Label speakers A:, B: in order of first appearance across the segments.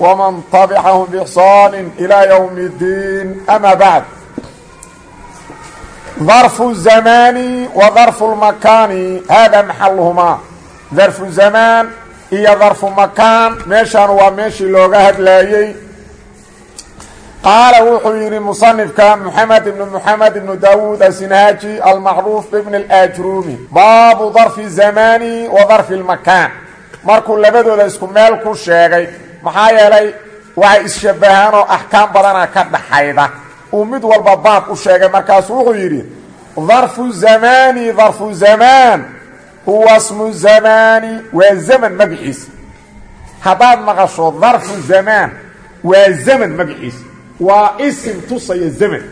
A: ومن طبعهم بإحصان إلى يوم الدين أما بعد ظرف الزمان وظرف المكان هذا محلهما ظرف الزمان iyo ظرف مكان meeshan waa meeshii looga hadlaayey qaala wuxuu yidhi musanifka moxamed ibnu moxamed ibnu daawuud asinhaaji almacruuf bibn اlaajruumi baabu darfi zamani wa darfi اlmakaan markuu labadooda isku meel ku sheegay maxaa yeelay waxay isshabahaan oo axkaam badana ka dhaxayda uu mid walba baab u sheegay. Markaasu wuxuu yidhi darfu zamani darfu zamaan huwa smu zamaani waa zaman magaciisa haddaad maqasho darfu zamaan waa zaman magaciisa waa isim tusaya zaman.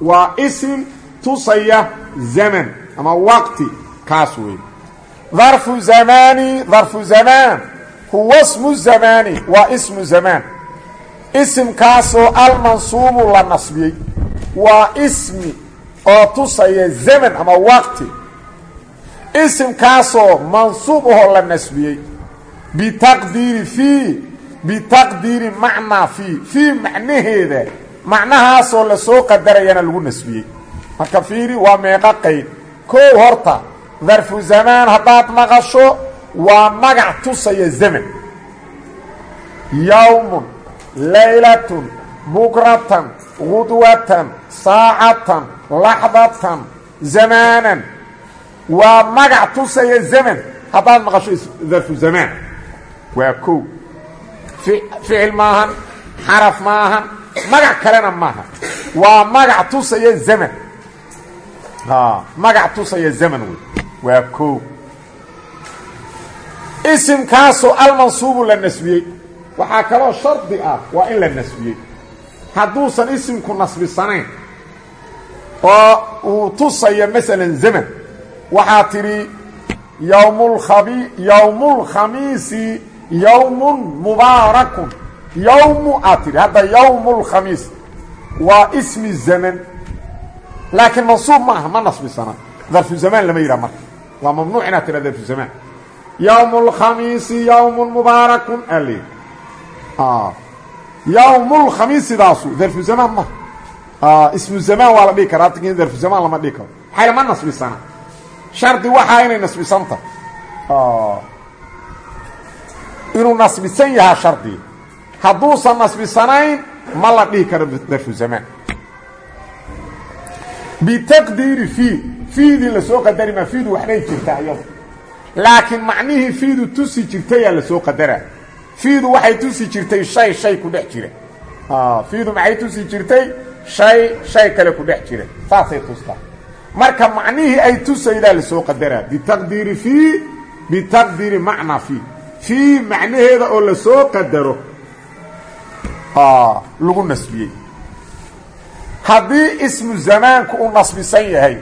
A: Waa isim tusaya zaman ama waqti kaas wey darfu zamani darfu zamaan huwa smu zamaani waa ismu zamaan. Isimkaasoo almansuubu la nasbiyey. Waa ismi oo tusaya zaman ama waqti. Isimkaasoo mansuub ahoo la nasbiyey. Bitaqdiiri fii bitaqdiiri macnaa fii. Fii macnaheeda macnahaasoo la soo qadarayana lagu nasbiyey. Marka fiiri waa meeqo qayd koow horta darfu zamaan haddaad maqasho waa magac tusaya zaman yowmun laylatun bukratan gudwatan saacatan laxdatan zamaanan. Waa magac tusaya zaman haddaad maqasho darfu zamaan. Waa kow. Ficil maahan xaraf maahan magac kalena maaha waa magac tusaya zaman magac tusaya zaman wey. Waa isimkaasoo almansuubu la nasbiyey. Waxaa kaloo shardi ah waa in la nasbiyey. Hadduusan isimku nasbisanayn oo uu tusayo masalan zaman waxaa tidhi yowmulkhabi yowmulkhamiisi yowmun mubaarakun yowmu aad tidhi hadda yowmulkhamiis waa ismi zaman. Laakiin mansuub ma aha ma nasbisana. Darfu zamaan lama yidhaha marka. Waa mamnuuc inaad tidha darfu zamaan yowm اlkhamiisi yowm mubaarakun al yowm اlkhamiisidaasu darfu zamaan ma. Ismu zamaan waa la dhihi karaa laakiin darfu zamaan lama dhihi karo. Maxay ma nasbisana shardi waxaa inay nasbisanta inuu nasbisan yahaa shardi. Hadduusan nasbisanayn ma la dhihi karo darfu zamaan bitaqdiiri fii fiidii la soo qadari maa fiidu waxbay jirtaa iyado laakiin macnihii fiidu tusi jirtayaa la soo qadaraa fiidu waxay tusi jirtay shay shay ku dhex jira. Fiidu maxay tusi jirtay? Shay shay kale ku dhex jira. Saasay tustaa marka macnihii ay tusaydaa la soo qadaraa bitaqdiiri fii bitaqdiiri macnaa fii fii macnaheeda oo la soo qadaro. Lagu nasbiyey. Haddii ismu zamaanku uu nasbisan yahay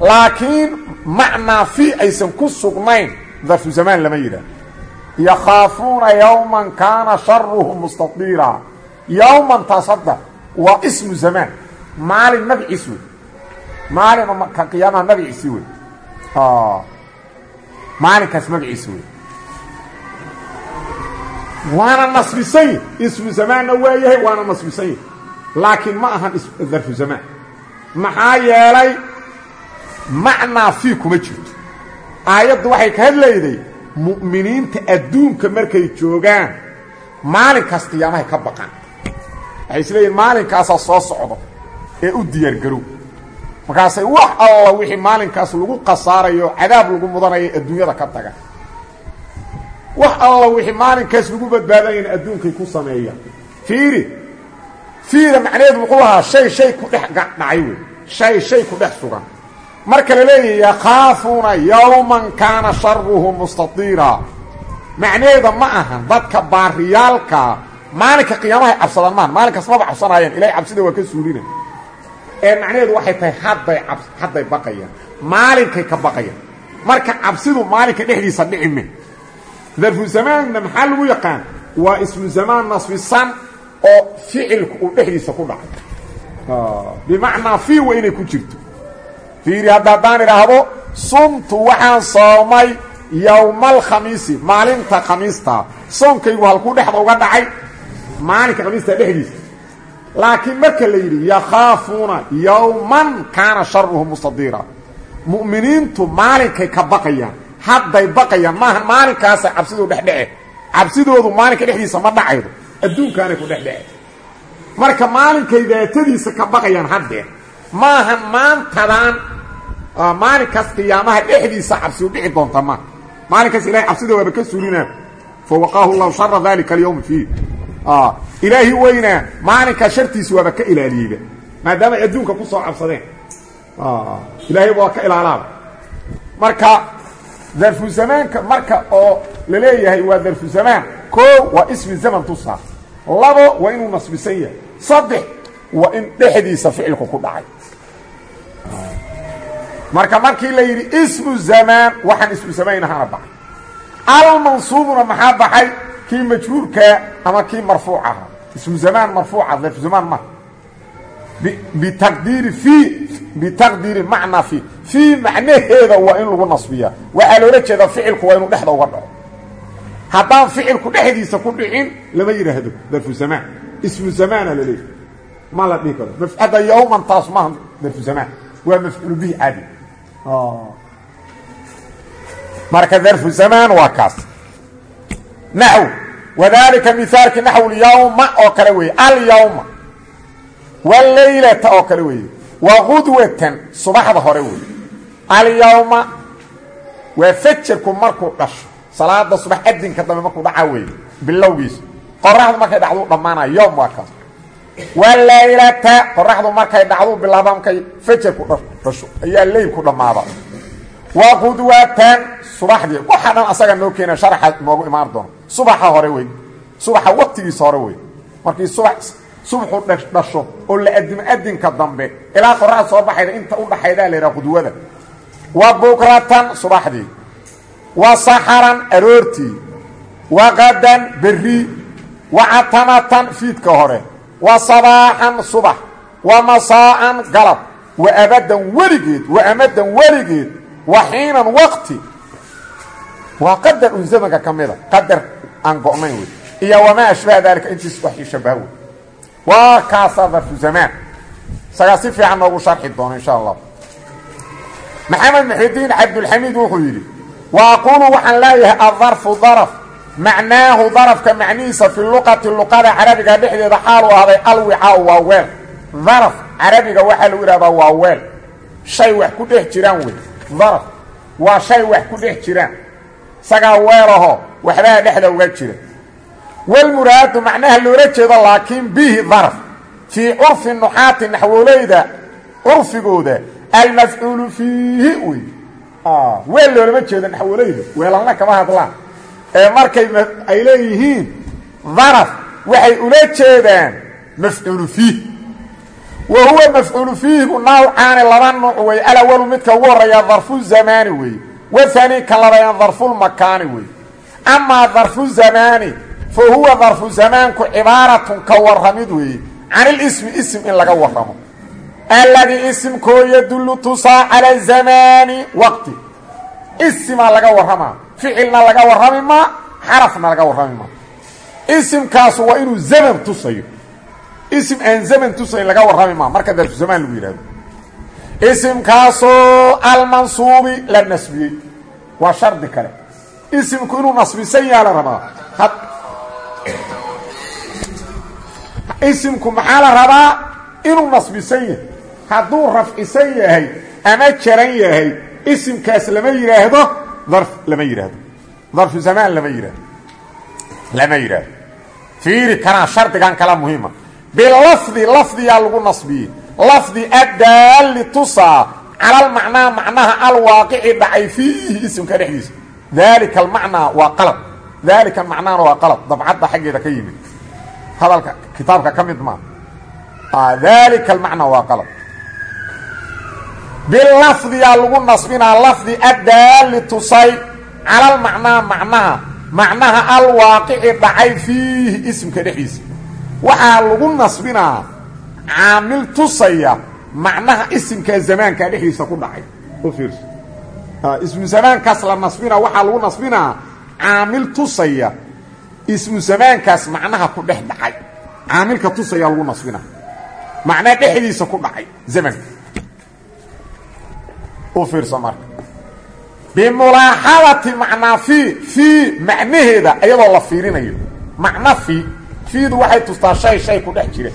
A: laakiin macnaa fi aysan ku sugnayn darfu zamaan lama yidhaah yakhaafuuna yowman kaana sharuhu mustadiira yowman taas hadda waa ismu zamaan maalin magaciis wey maalin ka qiyaamaha magaciisi wey maalinkaas magaciisi wey waana nasbisan yahi ismu zamaanna waa yahay waana nasbisan yahi laakiin ma ahan darfu zamaan maxaa yeelay macnaa fii kuma jirto. Aayaddu waxay ka hadlayday mu'miniinta adduunka markay joogaan maalinkaas qiyaamahay ka baqan waxay isleeyihin maalinkaasaa soo socdo ee u diyaargarow markaasay wax alla wixii maalinkaas lagu khasaarayo cadaab lagu mudanayo adduunyada ka taga wax alla wixii maalinkaas lagu badbaadayana adduunkay ku sameeyaan. Fiiri fiida macnaheedu muxuu ahaa shay shay ku dhex dhacay wey marka la leeyahy yakhaafuuna yowman kaana sharuhu mustadiira macnaheeda ma ahan dadka baariyaalka maalinka qiyaamahay cabsadaan maan maalinkaas maba cabsanaayeen ilahay cabsida waa ka suulina. Ee macnaheedu waxay tahay hadday ab hadday baqayaan maalinkay ka baqayaan. Marka cabsidu maalinka dhexdiisa dhicime. Darfu zamaanna maxaa lagu yaqaan? Waa ismu zamaan nasbisan oo ficilku dhexdiisa ku dhacay. Bimacnaa fii wa inay ku jirto fiiri hadda haddaan idhaahdo sumtu waxaan soomay yowma alkhamiisi maalinta khamiista. Soonkaygu halkuu dhexda uga dhacay maalinka khamiista dhexdiisa. Laakiin marka la yidhi yakhaafuuna yowman kaana sharuhu mustadiira. Mu'miniintu maalinkay ka baqayaan hadday baqayaan maaha maalinkaasa cabsiduu dhexdhece. Cabsidoodu maalinka dhexdiisa ma dhacaydo adduunkaanay ku dhexdhece. Marka maalinkay daatadiisa ka baqayaan haddee maaha maantadaan maalinkaas qiyaamaha dhexdiisa cabsiu dhici doonta ma. Maalinkaas ilahay cabsida waaba ka sulinaa fawaqaahu llahu shara dalika alyawm fiih ilaahi weynaa maalinkaa shartiisa waaba ka ilaaliyeyba maadaama adduunka ku soo cabsadeen. Ilaahayba waa ka ilaalaaba marka darfu zamaanka marka oo leeyahay waa darfu zamaan. Koo waa ismi zaman tusaa labo waa inuu nasbisan yahay saddex waa in dhexdiisa ficilku ku marka markii la yidhi ismu zamaan waxaan ismu zamaan ahana baxay. Almansuubuna maxaa baxay? Kii majruurkaa ama kii marfuuc ahaa. Ismu zamaan marfuuca darfu zamaan maha bitaqdiiri fii bitaqdiiri macnaa fii fii macnaheeda waa in lagu nasbiyaa. Waxaa loola jeedaa ficilku waa inuu dhexda uga dhaco. Haddaan ficilku dhexdiisa ku dhicin lama yidhaahdo darfu zamaan ismu zamaana la leeyahy ma la dhihi karo. Hadda yowman taas maaha darfu zamaan waa mafcuulu bihi caadi. Marka darfu zamaan waa kaas. Naxw wadalika mihaalki naxw lyawma oo kale weeye alyawma walaylata oo kale weeye waqudwatan subaxda hore weeye. Alyawma waa fajarku markuu dhasho salaada subax adinka dambe markuu dhaca weeye bilowgiisa. Qoraxdu markay dhacduu dhammaanaya yowm waa kaas walaylata qoraxdu markay dhacduu bilaaba markay fajarku dhasho ayaa leylku dhammaada waqudwatan subaxdii waxa dhan asaga noo keena sharaxa noogu imaan doono. Subaxa hore wey subaxa waqtigiisa hore wey markii subax subaxu dhasho oo la adimo adinka dambe ilaa qoraxda soo baxayda inta u dhaxaydaa la qudwada. Wa bukratan subaxdii. Wa saxaran aroortii. Wa qadan berri. Wa catamatan fiidka hore wa sabaaxan subax. Wa masaa'an galab. Wa abadan weligeed wa amadan weligeed wa xiinan waqti. Waa qadar un zamanka ka mida qadar aan go'nayn wey. Iyo wamaa ashbaha daalika intiis wax ishabaha wey. Waa kaasaa darfu zamaan. Isagaa si fiican noogu sharxi doono insha allah maxamed muxidiin cabdulxamiid wuxuu yidhi wa aquulu waxaan leeyahay adarfu daraf macnaahu darafka macnihiisa fi luqati luqada carabiga dhexdeeda xaalu ahday alwicaau waa weel. Daraf carabiga waxaa lagu ihahdaa waa weel. Shay wax ku dhex jiraan wey. Daraf waa shay wax ku dhex jiraan. Isagaa weelaho waxbaa dhexda uga jira. Walmuraadu macnaha loola jeedo laakiin bihi darf fii curfi nuxaati naxwoleyda curfigooda almafcuulu fiihi wey. Weel loolama jeedo naxwoleyda weelalna kama hadlaan ee markay ay leeyihiin daraf waxay ula jeedaan mafcuulu fiih. Wa huwa mafcuulu fiihigu nawcaani laba nuuc wey alawalu midka ugu horreeya darfu zamaani wey waani ka labayaan darfulmakaani wey amaa darfu zamaani fa huwa darfu zamaanku cibaaratun ka waramid weeye can ilismi ism in laga waramo alladii isimkoo yadullu tusaa cala zamaani waqti. Isimaa laga warramaa ficilna laga warrami maa xarafna laga warrami maa isimkaasu waa inuu zaman tusayo. Isim aan zaman tusayn laga warrami maa marka darfu zamaan lagu yidhahdo isimkaasoo almansuubi la nasbiyey. Waa shardi kale. Isimku inuu nasbisan yaha la rabaa. Isimku maxaa la rabaa? Inuu nasbisan yahay. Hadduu rafcisan yahay ama jaran yahay isimkaas lama yidhaahdo darf lama yidhaahdo darfu zamaan lama yidhaahdo lama yidhaahdo fiiri kanaa shardigan kala muhiima. Bilafdi lafdiyaa lagu nasbiyey lafdi addaalli tusaa cala almacnaa macnaha alwaaqici dhacay fiihi isimka dhexdiisa. Daalika almacnaa waa qalad daalika almacnaana waa qalad dabcadda xaggeeda ka yimid. Hadalka kitaabka ka mid maaha dalika almacna waa qalad bilafdiyaa lagu nasbinaa lafdi addaali tusay cala almacnaa macnaha macnaha alwaaqici dhacay fiihi isimka dhexdiisa. Waxaa lagu nasbinaa caamil tusaya macnaha isimka zamaanka dhexdiisa ku dhacay. U fiirso. Ismu zamaankaas la nasbina waxaa lagu nasbinaa caamil tusaya ismu zamaankaas macnaha ku dhex dhacay. Caamilka tusaya lagu nasbinaa macnaa dhexdiisa ku dhacay zamanka u fiirso marka. Bimulaaxadati macnaa fii fii macnaheeda iyadoo la fiirinayo. Macno fii fiidu waxay tustaa shay shay ku dhex jira.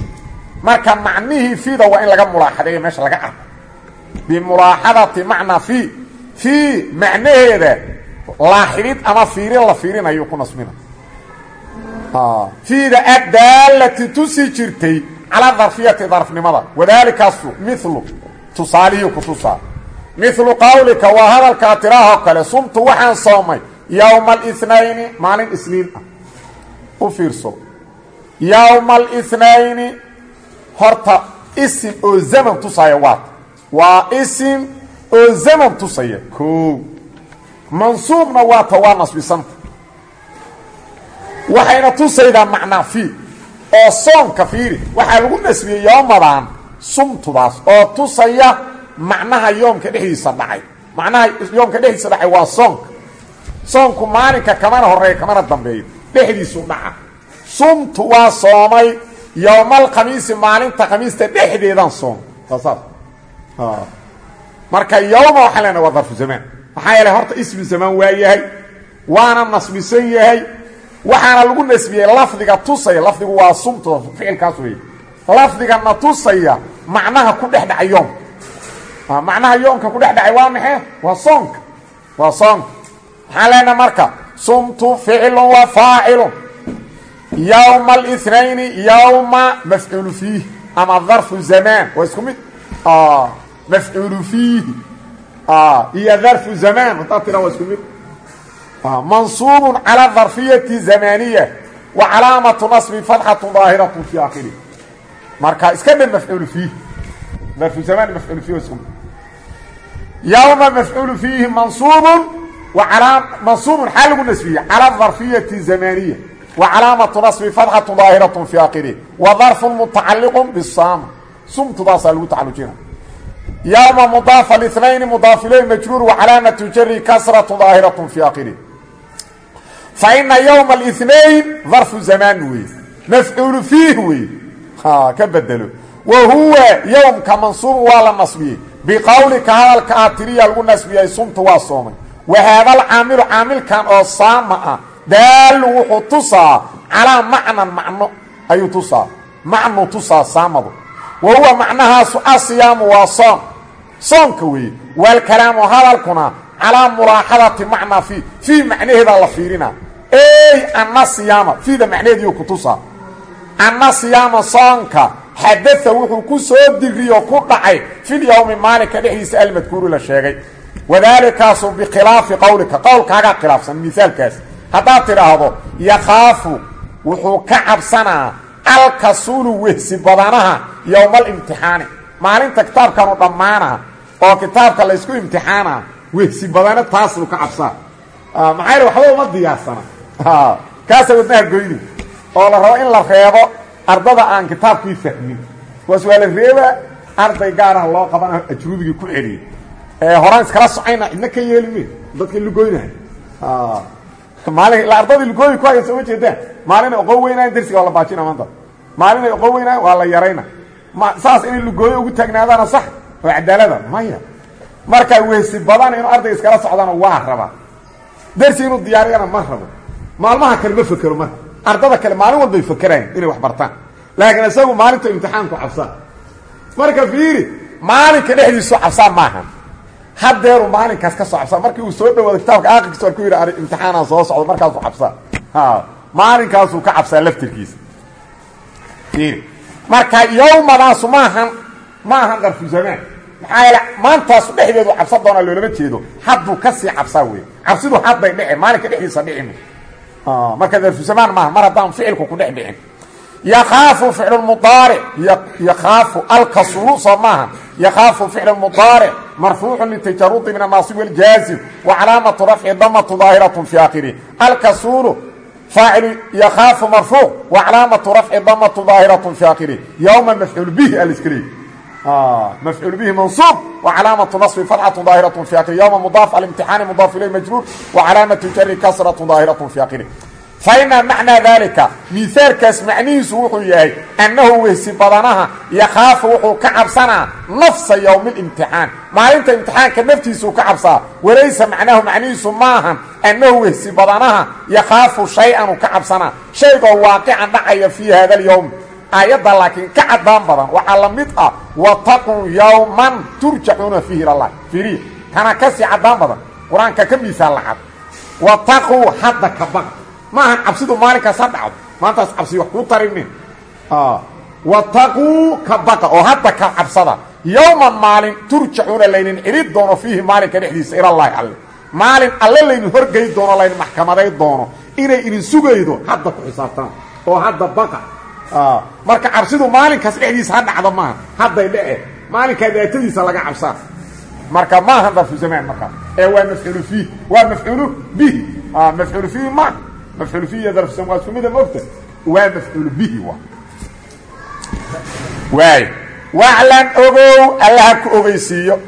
A: Marka macnihii fiida waa in laga mulaaxadeeyo meesha laga arko. Bimulaaxadati macnaa fii fii macnaheeda laaxidid ama fiirin la fiirinayo ku nasbina. Fiida addaalati tusi jirtay calaa darfiyati darfnimada. Wadaalikaasu milu tusaalihii ku tusaa milu qawlika waa hadalkaa tiraahoo kale. Sumtu waxaan soomay yowma alnayni maalin isniin ah. U fiirso. Yowma alnayni horta isim oo zaman tusaya waata waa isim oo zaman tusaya koo mansuubna waata waa nasbisanta waxayna tusaydaa macnaa fii oo soonka fiiri. Waxaa lagu nasbiyey yoomadan sumtudaas oo tusaya macnaha yoomka dhexdiisa dhacay. Macnaha yoomka dhexdiisa dhacay waa soonka soonku maalinka kamana horreeya kamana dambeeyo dhexdiisu dhaca. Sumtu waa soomay. Yowmal khamiisi maalinta khamiista dhexdeedaan soomay saasaas marka yowma waxaan leenahay waa darfu zamaan maxaa horta ismi zamaan waa waana nasbisan yahay. Waxaana lagu nasbiyey lafdiga tusaya. Lafdigu waa sumta ficilkaas wey lafdigana tusaya macnaha ku dhex yoomka macnaha yoonka ku dhex dhacay waa maxee waa soonka. Waa soonka. Waxaan leenaha marka sumtu ficilun wa faacilun yowma اlnayni yowma mafcuulu fiihi ama darfu zamaan waa isku mid? Mafcuulu fiihi iyo darfu zamaan haddaad tiraa waa isku mid? Mansuubun calى darfiyati zamaniya wa calaamatu nasbi fatxatu daahiratu fi aakhiri. Marka iska dhe mafcuulu fiihi darfu zamaan mafcuulu fiih waa isku mid yowma mafcuulu fiihi mansuubu mansuubun xaa lagu nasbiye cala darfiyati zamaniya wa calaamatu nasbi fadxatu daahiratun fii akhirih wa darfun mutacalliqun bisaam sumtudaasaa lagu tacalujina yowma mudaafa lnayni mudaafiley majruur wa calaamatu jari kasratu daahiratun fii akhirih fa ina yowma اlinayn darfu zamaan weye mafcuulu fiih weye ka bedelo wa huwa yowmka mansuubun waa la nasbiyey biqowlika hadalka aad tiriya lagu nasbiyay sumtu waa soomay. Wa haada alcaamilu caamilkan oo saama ah daalu wuxuu tusaa calaa macnan macno ayuu tusaa. Macnu tusaa saamadu. Wa huwa macnahaasu asiyaamu waa soon soonka weeye waalkalaamu hadalkuna calaa mulaaxadati macnaa fii fii macnaheedaa la fiirina. Ey anna siyaama fiida macnaheediiu ku tusaa. Anna siyaama soonka xadaa wuxuu ku soo digriyo ku dhacay filyowmi maalinka dhexdiisa almadkuuru la sheegay. Wadaalikaasu bikhilaafi qowlika qowlkaagaa khilaafsan misaalkaas haddaad tidhaahdo yakhaafu wuxuu ka cabsanaa alkasuulu wehsi badanaha yowmalimtixaani maalinta kitaabkanu dhammaana oo kitaabka laysku imtixaana wehsi badano taasuu ka cabsaa. Maxaa yl waxba uma diyaarsana kaasa wadnaha goyni oo la rabo in la reebo ardada aan kitaabkii fahmin. Kuwaas waa la reebaa arday gaarah loo qabana ajrubigii ku celiya horaan iskala socayna cidna ka yeeli me dadka lugoynahay maalin ila ardadii lugooyi ku haya sooma jeedaan. Maalinay oqon weynaayan darsiga waa la baajina maanta. Maalinay oqon weynaayan waa la yarayna. Ma saas inay lugooyo ugu taagnaadaana sax oo cadaalada. Maya. Markaa wehsi badan inuu ardayga iskala socdana waa rabaa darsi inuu diyaariyana ma rabo. Maalmaha kale ma fekero marka ardada kale maalin walbay fakeraan inay wax bartaan. Laakiin isagu maalinta imtixaanku cabsaa marka fiiri maalinka dhexdiisu cabsaa maahan. Hadeeru maalinkaas ka soo cabsaa markii uu soo dhawaado kitaabka aakirkiisa ku yidhi imtixaanaa soo socdo. Markaasuu cabsaa maalinkaasuu ka cabsaa laftirkiisa. Fiiri marka yowmadaasu maahan ma ahan zamaan maxaa yeele maantaasu dhexdeedu cabsan doonaa loolama jeedo. Hadduu ka sii cabsaa wey cabsidu hadday dhece maalinka dhexdiisa dhicin marka darfusamaan maaha mar haddaan ficilku ku dhex dhicin yakaafu ficlmudaaric yakaafu alkasulu soo maaha yakaafu ficlmudaaric marfuucu litajarudi min anaasib wاljaazim wa calaamatu rafci damatu daahiratun fi aakhirih alkasulu faacil yakaafu marfuuc wa calaamatu rafci damatu daahiratun fi aakhirih yowma mafcuul bih aliskaleey leey mafcuul bihi mansuub wa calaamatu naصbi fatxatu daahiraة fi akhirih ywma mudaaf alimtixaani mudaaf ilay majruur wa calaamatu jari kasraة daahiraة fi akhirih faina macnaa daalika miaalkaas macnihiisu wuxuu yahay annahu wehsi badanaha yakhaafu wuxuu ka cabsanaa nafsa yowmi اlimtixaan maalinta imtixaanka naftiisuu ka cabsaa walaysa macnaahu macnihiisu maahan annahu wehsi badanaha yakhaafu shay-an uu ka cabsanaa shaygoo waaqican dhacaya fii hada alyowm aayadda laakiin ka caddaan badan waxaa la mid ah wataquu yowman turjacuuna fiihi ilallahi fiiriya kana ka sii caddaan badan qur'aanka ka miisaal lacad wataquu hadda ka baqa maahan cabsidu maalinkaas ha dhacdo maantaas cabsi wax kuu tarinin wataquu ka baqa oo hadda ka cabsada yowman maalin turjacuuna laynin celid doono fiihi maalinka dhexdiisa ilallaahi alle. Maalin alle laynin horgey doono laynin maxkamaday doono inay idin sugaydo hadda ku xisaabtaan oo hadda baqa marka cabsidu maalinkaas dhexdiisa ha dhacdo maaha. Hadday dhece maalinkaa daatadiisa laga cabsaa. Marka maahan darfu zamaan markaas ee waa mafcuulu fiih waa mafcuulu bihi. Mafcuulu fiihi maaha mafcuul fihi iyo darfu waa isku mida mogta waa mafcuul bihi wa. Waay waclam ogow allaha ku ogeysiiyo.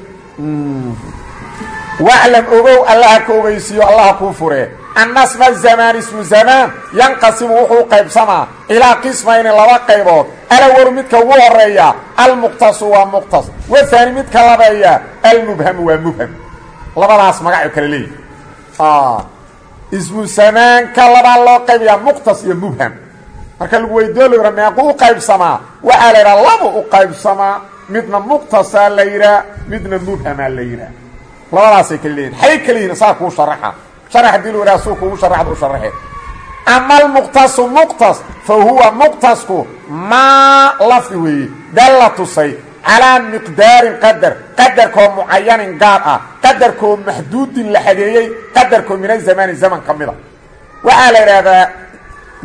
A: Waclam ogow allaha ku ogeysiiyo allaha kuu furee annasma zamaan ismu zamaan yanqasimu wuxuu qaybsamaa ilaa qismayni laba qaybood alawalu midka ugu horreeya almuqtasu waa muqtas wahaani midka labeeya almubhamu waa mubham labadaas magaco kale leeyihi ismu zamaanka labaa loo qaybayaa muqtas iyo mubham marka lagu yidhaa meequ u qaybsamaa waxaa la yidhaha labu u qaybsamaa midna muqtasaa la yidhaha midna mubhamaa la yidhaha labadaasay kala leeyihiin xay kala yihiin saa kuu sharaxa sharax yidhaha suu kugu sharaxda u sharaxe ama almuqtasu muqtas fa huwa muqtasku maa lafdi weeye dalla tusay calaa miqdaarin qadar qadarkoo mucayanin gaar ah qadarkoo maxduudin la xadeeyey qadarkoo min azamaani zaman ka mida. Waxaa la idhaahdaa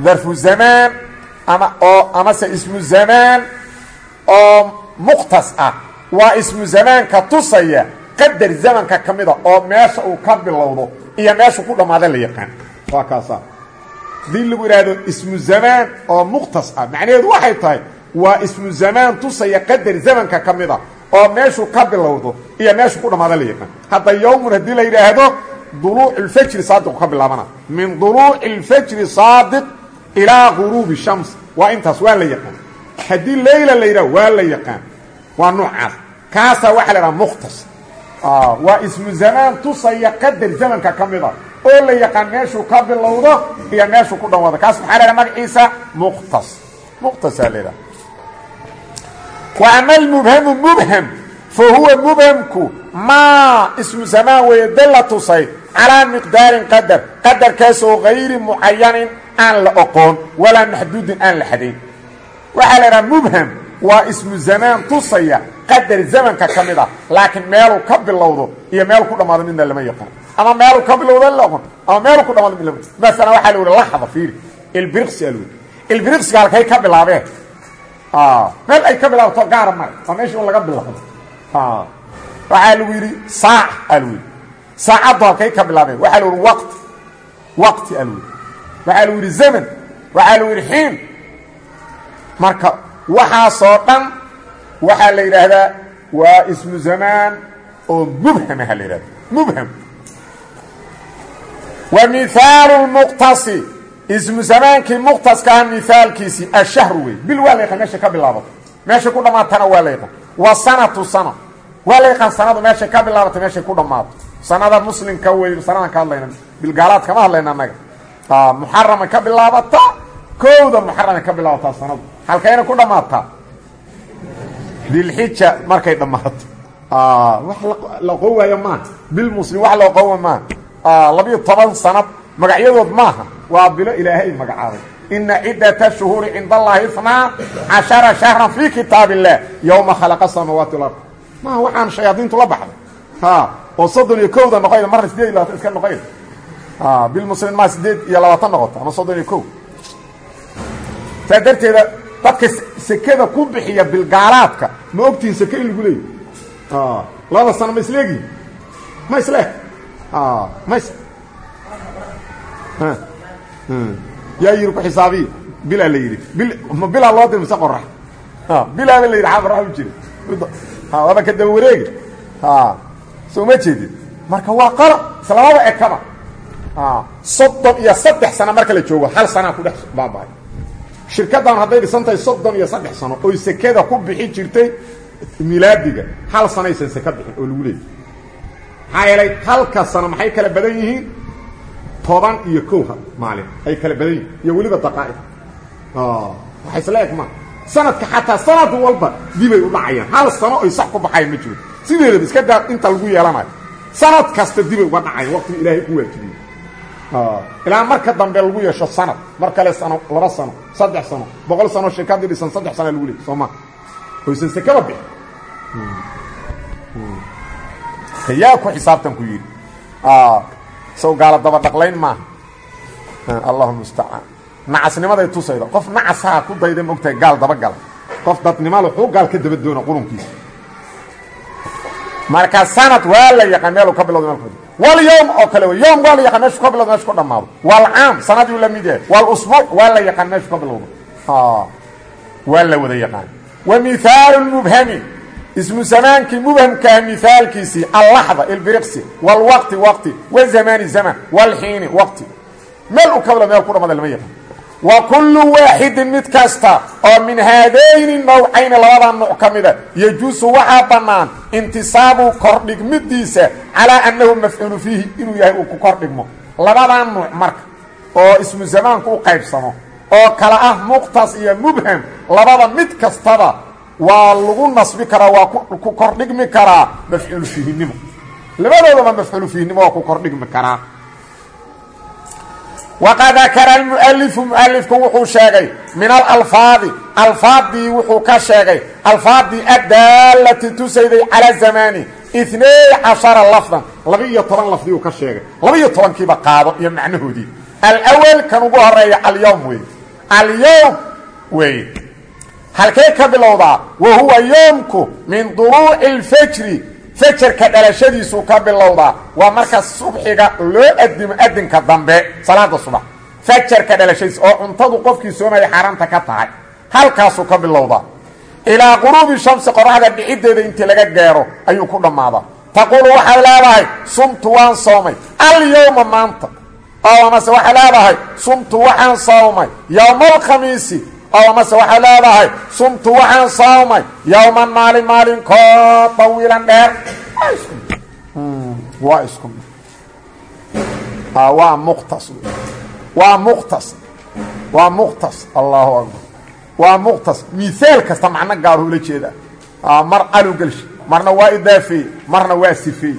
A: darfu zamaan ama oo amase ismu zamaan oo muqtas ah waa ismu zamaanka tusaya qadar zamanka ka oo meesha uu ka bilowdo iyo meeshu ku dhammaada la yaqaan. Waa kaasa haddii lagu ismu zamaan oo muqtas ah. Macnaheedu waxay tahay waa ismu zamaan tusaya qadar zamanka ka mida oo meeshuu ka bilowdo iyo meeshuu ku dhammaada la yaqaan. Hadda yowmun haddii la yidhaahdo duluuc اlfajri saadiqu ka bilaabana. Min duluuci اlfajri saadiq ilaa guruubi shams. Waa intaas waa la yaqaan. Haddii leyla la yidhaho la yaqaan. Waa noocaas. Kaasaa waxaa la waa ismu zamaan tusaya qadar zamanka ka mida oo la yaqaan meeshuu ka bilowdo iyo meeshuu ku dhammaado kaas maxaa la idhaha magaciisa mukhtas mukhtasaa la idhaha wa ama almubhamu mubham fa huwa mubhamku maa ismu zamaan weeye dalla tusay calaa miqdaarin qadar qadarkaasoo hayri mucayanin aan la oqoon walaa maxduudin aan la xadayn waxaa la idhaha mubham waa ismu zamaan tusaya qadar zamanka ka mid ah laakiin meeluu ka bilowdo iyo meel ku dhammaado midna lama yaqaan. Ama meeluu ka bilowdo la oqon ama meeluu ku dhamaado mid lama masalan waxaa la yihi laxda fiiri ilbiriqsi alwi ilbiriqsiga halkay ka bilaabeen. Meel ay ka bilaabto gaara mare waa meeshii un laga bilaabo waxaa lagu yidhi saac yidhi. Saacaddu halkay ka bilaabeen waxaa lagu yihi waqti waqti yidhi. Waxaa lagu yidhi zaman waxaa lagu yidhi xiin. Marka waxaasoo dhan waxaa la yidhaahdaa waa ismu zamaan oo mubhamaha la yidhahda mubham. Wa mihaalu lmuqtasi ismu zamaankii muqtaskaha mihaalkiisii ashahru wey bil waa la yaqaan meesha ka bilaabato meeshay ku dhammaatana waa la yaqaan wa sanatu sano waa la yaqaan sanadu meeshay ka bilaabato meeshay ku dhammaato. Sanada muslimka wey sanadan ka hadlayna bilgaalaad kama hadlayna annaga. Muxaramay ka bilaabata kowda muxaramay ka bilaabataa sanadu. Halkayna ku dhammaataa dilxija markay dhammaato. Wax la qowaayo maaha bil muslim wax qowa maaha labiyo toban sanad magacyadood maaha waa bilo ilaahay magacaabay ina ciddata shuhuuri cinda allahi itnaa cashara shahran fii kitaab illah khalaqa samaawaati alard maaha waxaan shayaadiintu la baxday. Oo soddon iyo kowda noqoyda marna sideed iyo labatan iska noqoyda. Bil muslim maa sideed iyo labaatan noqoto ama soddon iyo kow. Darteeda dadka sekada ku bixiya bilgaalaadka ma ogtihin seke in lagu leeyahy labada sano ma isleegihin ma isleeg ma is yaa yidhi ku xisaabiya bilaa la yidhi. Bil ma bilaa loo dir mise qorax bilaaba la yidhi aa qorax u jira waaba ka daba wareegi. Soo ma jeedid marka waa qalo islamaba ekaba soddon iyo saddex sano marka la joogo hal sanaa ku dhex baabahay shirkaddan hadday dhisan tahay soddon iyo saddex sano oy sekada ku bixi jirtay milaadiga hal sanaysan seka bixin oo lagu leeyay maxaa yeelay halka sano maxay kala badan yihiin? Toban iyo kow maalin ay kala badan yihiin iyo weliba daqaa'iq waxa isla eg maa sanadka xataa sanad walba dibay u dhacayaan. Hal sano ay sax ku baxayan ma jiro. Sideedaba iska daa inta lagu yeelanayo? Sanad kasta dibay uga dhacayan waqtiga ilaahay ku waajibiye ilaa marka dambe lagu yeesho sanad. Mar kale sano laba sano saddex sano boqol sano shirkadii dhisan saddex sana lagu leey soo ma. Oysan sekaba bixin kayaa ku xisaabtan ku yidhi. Sow gaala daba dhaqlayn maaha. Allahuma mustacaan nacasnimaday tusayda qof nacasaa ku dayda maogtahay gaal dabagala qof dadnimale xuu gaal ka daba doona qurunkiisa. Marka sanad waa la yaqaan meelu ka bilowda meel walyowm oo kale wey. Yowm waa la yaqaan meeshu ka bilowda meshu ka dhamaado walcaam sanaduu la mid yahay. Walusbuuc waa la yaqaan meeshu ka bilowda waa la wada yaqaan. Wa mihaalu mubhami. Ismu zamaankii mubhamkaah mihaalkiisii allaxda ilbiriqsi walwaqti waqti wazamaani zaman walxiini waqti. Meel u ka bilo meel ku lama yaqaan wa kullu waaxidin mid kasta oo min haadayni nawcayni labada nuuc ka mida yejuusu waxaa bannaan intisaabu kordhigmidiisa calaa annahu mafcuulu fiihi inuu yahay uu ku kordhigmo. Labadaa nuuc marka oo ismu zamaanku u qaybsamo oo kala ah muqtas iyo mubham labada mid kastaba waa lagu nasbi karaa waa ku kordhigmi karaa mafcuulu fiihinimo. Labadoodaba mafcuulu fiihinimo waa ku kordhigmi karaa waqad dakara almualifu mualifku wuxuu sheegay min alalfaadi alfaadii wuxuu ka sheegay alfaadii addaalati tusayday calaa zamaani inay cashara lafdan laba-iyo toban lafdiuu ka sheegay laba-iyo tobankiiba qaado iyo macnahoodii alawal kan ugu horreeya alyowm wey alyowm wey halkee ka bilowdaa wa huwa yoomku min اlfajri fajarka dhalashadiisuu ka bilowdaa waa marka subxiga loo adimo adinka dambe salaada subax. Fajarka dhalashadiis oo cuntadu qofkii soomaya xaaraanta ka tahay halkaasuu ka bilowdaa ilaa quruubi shamsi qoraxda dhicideeda intii laga gaaro ayuu ku dhammaadaa taquulu waxay leedahay sumtu waan soomay. Alyowma maanta. Oo amase waxay leedahay sumtu waxaan soomay. Yowma alkhamiisi oo amase waxay leedahay sumtu waxaan soomay yowman maalin maalinkoo dawiilan dheer. Waa isku waa muqtas waa muqtas. Waa muqtas allahu akbar. Waa muqtas. Miaal kasta macno gaaru ula jeeda. Mar alugelsh marna waa idaafeey marna waa sifeey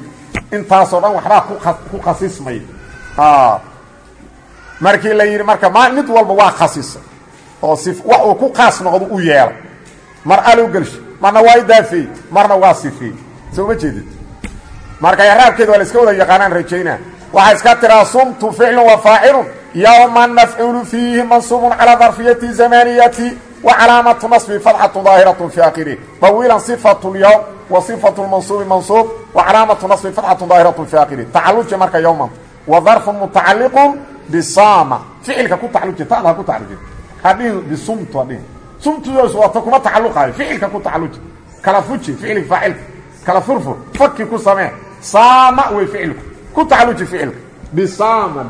A: intaasoo dhan waxbaa ku khasismay. Markii la yidhi marka ma mid walba waa khasisa oo si wax uu ku qaas noqdo u yeela mar alugelsh marna waa idaafeey marna waa sifeey soo ma jeedid marka iraabkeeda waa la iska wada yaqaanaan rajaynaa waxaa iska tiraa sumtu ficlu wa faacilun yowma mafcuulu fiihi mansuubun calaa darfiyati zamaniyati wa calaamatu nasbi fadxatu daahiratu fi akhirih dawiilan sifatu lyowm wa sifatu lmansuubi mansuub wa calaamatu nasbi fadxatu daahiratu fi akhirih tacaluji marka yowman wa darfun mutacaliqun bisaama. Ficilka ku tacaluji tada ha ku tacaluji hadhihi bisumtu hadhihi sumtudaas waata kuma tacaluqaayo ficilka ku tacaluji kala fuji ficilka faacilka kala furfur faki ku samee saama wey ficilku ku tacaluji ficilka bisaama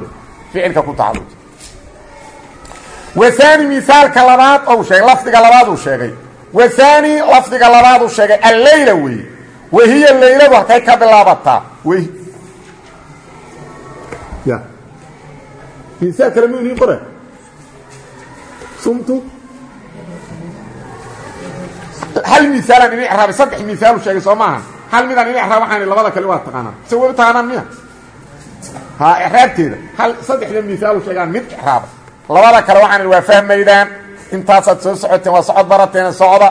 A: ficilka ku tacaluji waani miaalka labaad ou sheegay lafdiga labaad uu sheegay waani lafdiga labaad uu sheegay alleyla wey wahiya leyladu halkay ka bilaabataa miaal kale mu idiin qora sumtu. Hal miaalaan ini raabay saddex miaalu sheegay soo maaha. Hal midaan ini raab waxaan labada kale waa taqaanaan se wa taqaanaan miya? Ha iraabteeda hal saddexda miaalu sheegaan mid raaba labada kale waxaan waa fahmaydaan. Intaasaad soo socoteen waa socod barateen socda.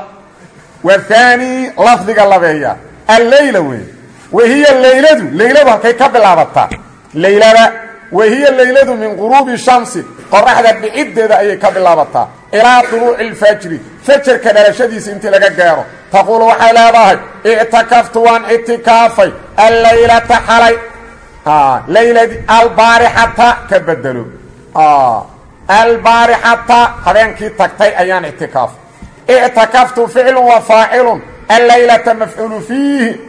A: Waa haani lafdiga labeeya. Alleyla wey wahiya leyladu leyladu halkay ka bilaabataa. Leylada wahiya leyladu min quruubi shamsi qoraxda dhiciddeeda ayay ka bilaabataa. Ilaa duluuci اlfajri fajarka dhalashadiisa intii laga gaaro. Taquulu waxay leedahay ictakaftu waan ictikaafay allaylata xalay. Layladi albaarixata ka bedelo albaarixata habeenkii tagtay ayaan ictikaafay ictakaftu ficlu wa faacilun. Allaylata mafcuulu fiihi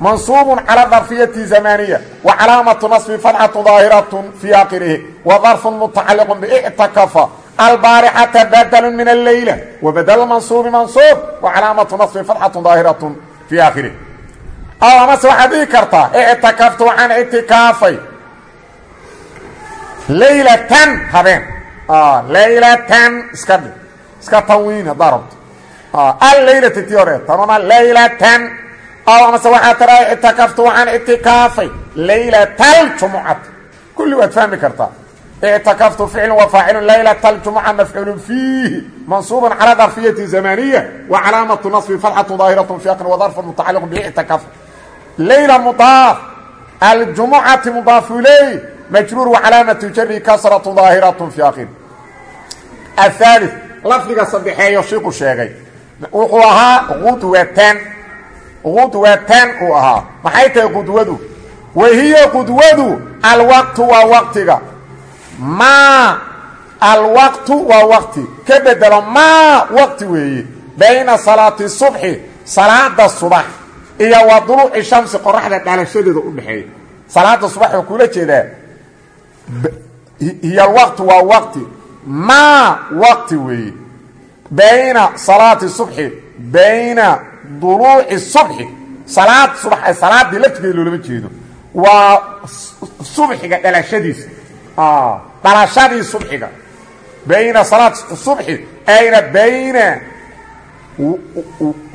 A: mansuub calى darfiyati zamaniya wa calaamatu naصbi fadxatu daahiraة fii akhirihi wa darfu mutacaliq bictakafa albaarixata badl min aleyla wa badl mansuubi mansuub wa calaamatu naصbi fadxatu daahiraة fii akhirihi aw amase waxaad dhihi kartaa ictakaftu waxaan ictikaafay laylatan habeen laylatan iska dhig iska tanwiin haddaa rabto allaylata tii hore tanuna laylatan aw amase waxaa taraha ictikaftu waxaan ictikaafay laylat aljumucati kulli waad fahmi kartaa ictikaftu ficlu wa faacilun laylat aljumuca mafcuulun fiihi mansuubun calaa darfiyati zamaniya wa calaamatu nasbi fatxatu daahiratun fi aqn wa darfun mutacaliqun biictikaf layla mudaaf aljumucati mudaafu iley majruur wa calaamatu jari kasratu daahiratun fi aqin ahaali lafdiga saddexeeyo shiiku sheegay wuxuu ahaa qudwatan qudwatan uu ahaa. Maxay tahay qudwadu wahiya qudwadu alwaqtu waa waqtiga. Maa alwaqtu waa waqti. Ka bedelo maa waqti weeye bayna salaati subxi salaada subax iyo wa duluuci shamsi qoraxda dhalashadeeda u dhexeeya. Salaada subax oo kula jeedaa hiy alwaqtu waa waqti. Maa waqti weeye bayna salaati subxi bayna duluuci subxi salaad subax ay salaadii laftigeeda loolama jeedo. Waa subxiga dhalashadiisa. Dhalashadii subxiga. Bayna salaat subxi ayna bayna